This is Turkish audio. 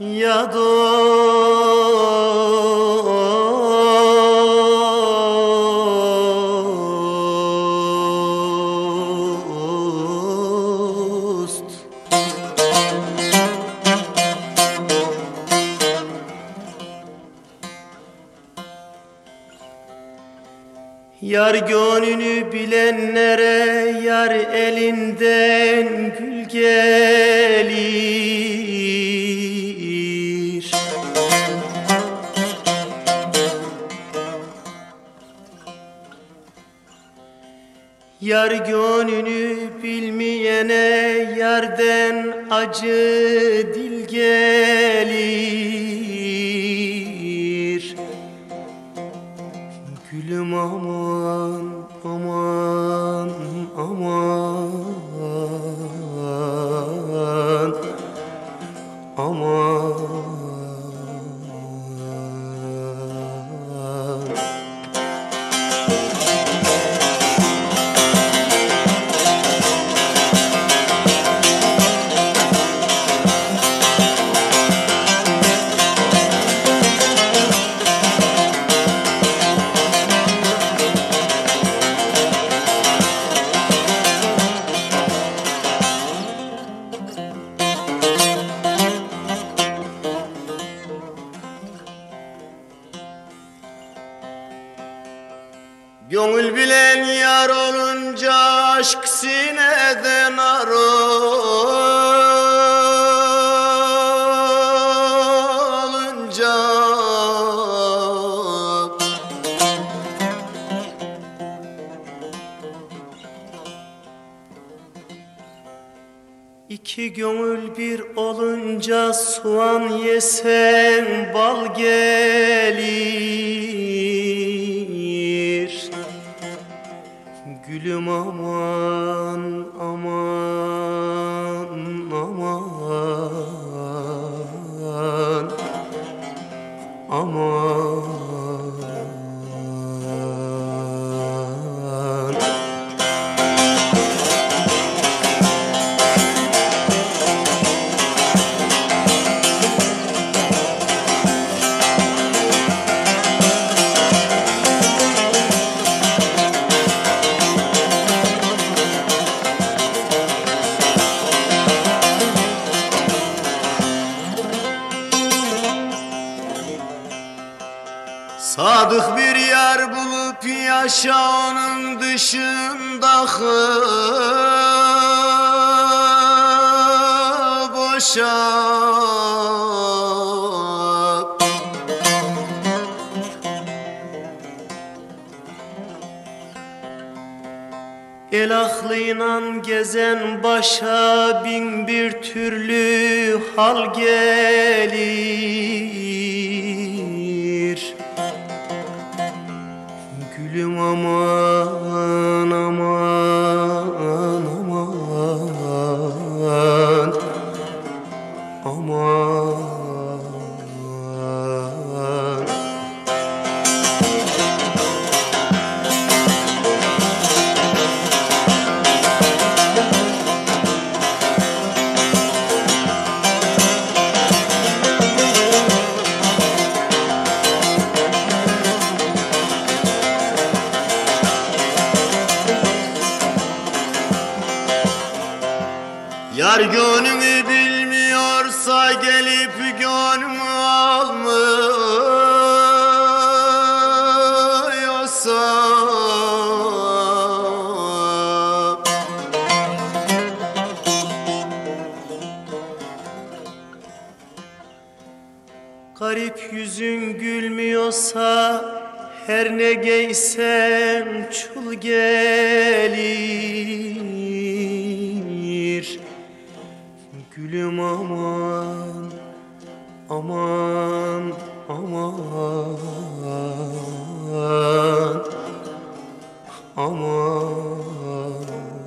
ya dost. Yar gönlünü bilenlere yar elinden gül gelir Yar gönlünü bilmeyene yerden acı dil gelir Gönül bilen yar olunca aşk sineden aralınca İki gönül bir olunca soğan yesen bal gelir Gülüm aman aman aman. Aman Sadık bir yer bulup yaşa onun dışında boşa. El aklıyla gezen başa bin bir türlü hal gelir Yar gönlümü bilmiyorsa gelip gönlümü almıyorsa Garip yüzün gülmüyorsa her ne giysem çul gelir Gülüm aman, aman, aman, aman.